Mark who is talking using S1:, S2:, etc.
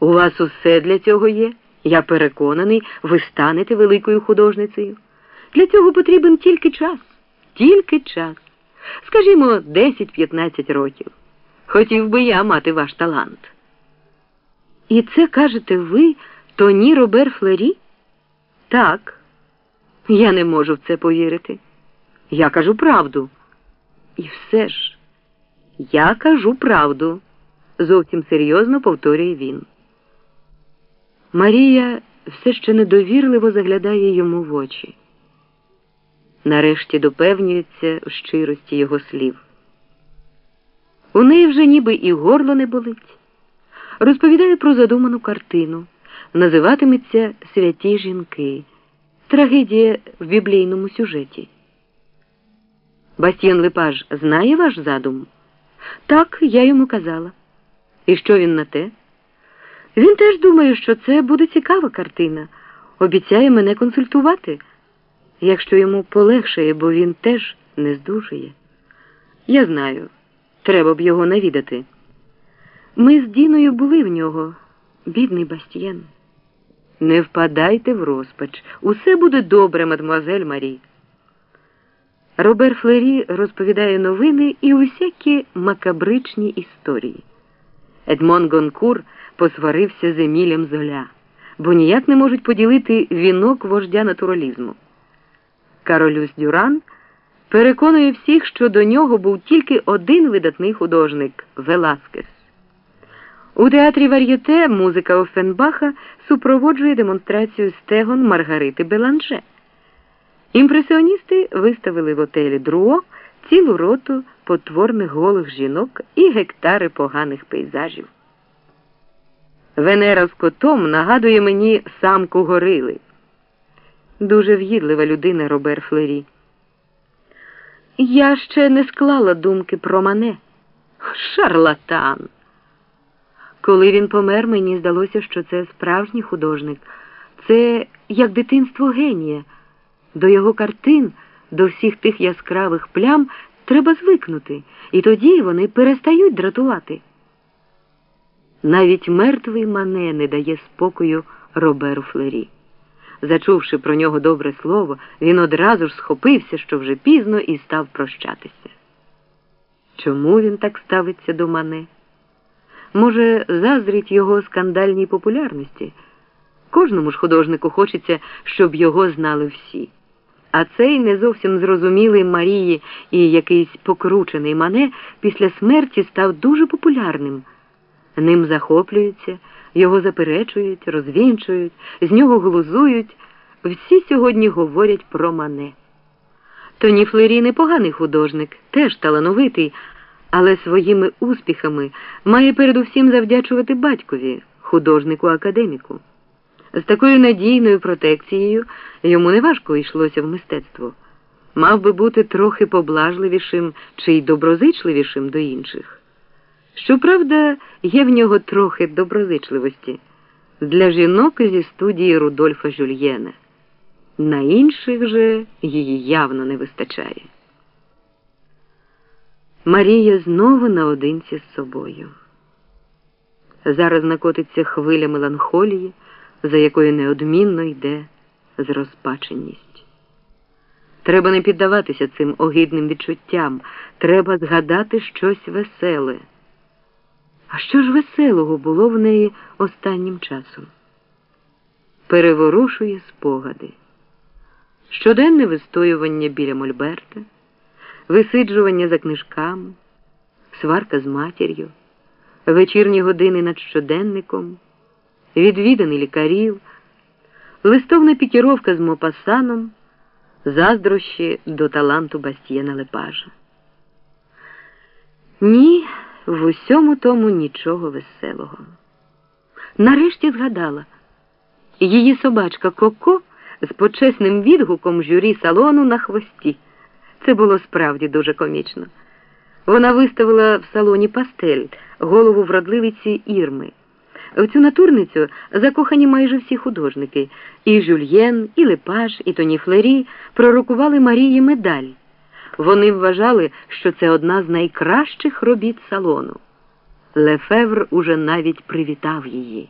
S1: У вас усе для цього є. Я переконаний, ви станете великою художницею. Для цього потрібен тільки час, тільки час. Скажімо, 10-15 років. Хотів би я мати ваш талант. І це кажете ви, Тоні Робер Флері? Так. Я не можу в це повірити. Я кажу правду. І все ж, я кажу правду, зовсім серйозно повторює він. Марія все ще недовірливо заглядає йому в очі. Нарешті допевнюється в щирості його слів. У неї вже ніби і горло не болить. Розповідає про задуману картину. Називатиметься Святі жінки. Трагедія в біблійному сюжеті. Бастіан Лепаж знає ваш задум? Так, я йому казала. І що він на те? Він теж думає, що це буде цікава картина. Обіцяє мене консультувати, якщо йому полегшає, бо він теж не здужує. Я знаю, треба б його навідати. Ми з Діною були в нього, бідний Бастієн. Не впадайте в розпач. Усе буде добре, мадемуазель Марі. Робер Флері розповідає новини і усякі макабричні історії. Едмон Гонкур посварився з Емілем Золя, бо ніяк не можуть поділити вінок вождя натуралізму. Каролюс Дюран переконує всіх, що до нього був тільки один видатний художник Веласкес. У театрі Вар'єте музика Офенбаха супроводжує демонстрацію стегон Маргарити Беланже. Імпресіоністи виставили в отелі Друо цілу роту потворних голих жінок і гектари поганих пейзажів. Венера з котом нагадує мені самку горили. Дуже в'їдлива людина Робер Флері. Я ще не склала думки про мене. Шарлатан. Коли він помер, мені здалося, що це справжній художник. Це як дитинство генія. До його картин, до всіх тих яскравих плям треба звикнути, і тоді вони перестають дратувати. Навіть мертвий мане не дає спокою Роберу Флері. Зачувши про нього добре слово, він одразу ж схопився, що вже пізно, і став прощатися. Чому він так ставиться до мане? Може, заздрить його скандальній популярності? Кожному ж художнику хочеться, щоб його знали всі. А цей не зовсім зрозумілий Марії і якийсь покручений мане після смерті став дуже популярним. Ним захоплюються, його заперечують, розвінчують, з нього глузують. Всі сьогодні говорять про мане. Тоні Флері непоганий художник, теж талановитий, але своїми успіхами має передусім завдячувати батькові, художнику академіку. З такою надійною протекцією йому неважко йшлося в мистецтво. Мав би бути трохи поблажливішим чи й доброзичливішим до інших. Щоправда, є в нього трохи доброзичливості для жінок зі студії Рудольфа Жюльєна. На інших же її явно не вистачає. Марія знову наодинці з собою. Зараз накотиться хвиля меланхолії, за якою неодмінно йде зрозпаченість. Треба не піддаватися цим огидним відчуттям, треба згадати щось веселе. А що ж веселого було в неї останнім часом? Переворушує спогади, щоденне вистоювання біля Мольберта, висиджування за книжками, сварка з матір'ю, вечірні години над щоденником, відвідини лікарів, листовна пікіровка з Мопасаном, заздрощі до таланту Бастієна Лепажа. Ні, в усьому тому нічого веселого. Нарешті згадала її собачка Коко з почесним відгуком журі салону на хвості. Це було справді дуже комічно. Вона виставила в салоні пастель, голову вродливиці Ірми. В цю натурницю закохані майже всі художники і Жюльєн, і Лепаш, і Тоні Флері пророкували Марії медаль. Вони вважали, що це одна з найкращих робіт салону. Лефевр уже навіть привітав її.